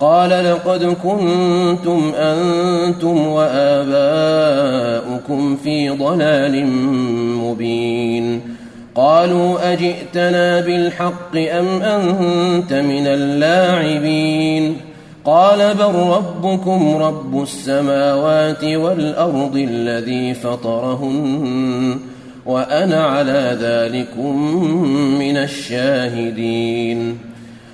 قال لقد كنتم أنتم وآباؤكم في ضلال مبين. قالوا أجئتنا بالحق أم أنت من اللاعبين؟ قال بل ربكم رب السماوات والأرض الذي فطرهن وأنا على ذلكم من الشاهدين.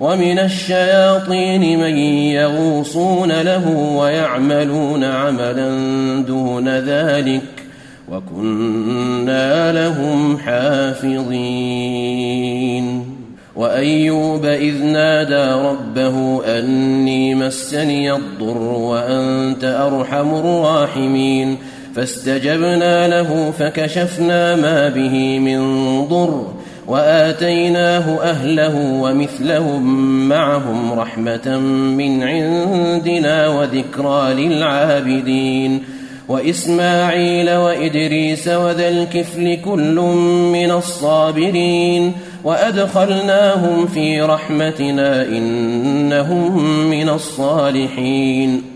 ومن الشياطين من يغوصون له ويعملون عملا دون ذلك وكنا لهم حافظين. وأيوب إذ نادى ربه أني مسني الضر وأنت أرحم الراحمين. فاستجبنا له فكشفنا ما به من ضر وآتيناه أهله ومثلهم معهم رحمة من عندنا وذكرى للعابدين وإسماعيل وإدريس وذا الكفل كل من الصابرين وأدخلناهم في رحمتنا إنهم من الصالحين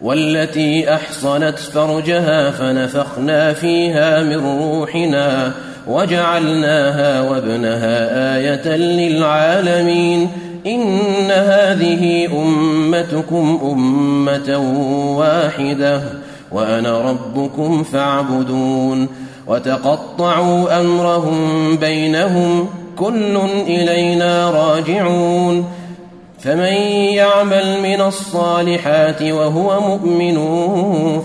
والتي أحصنت فرجها فنفخنا فيها من روحنا وجعلناها وابنها آية للعالمين إن هذه أمتكم أمة واحدة وأنا ربكم فاعبدون وتقطعوا أمرهم بينهم كل إلينا راجعون فمن يعمل من الصالحات وهو مؤمن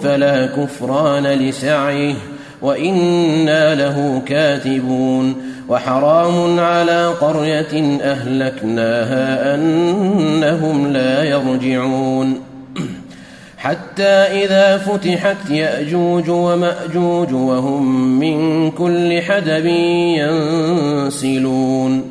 فلا كفران لسعيه وإنا له كاتبون وحرام على قرية أهلكناها أنهم لا يرجعون حتى إذا فتحت يأجوج ومأجوج وهم من كل حدب ينسلون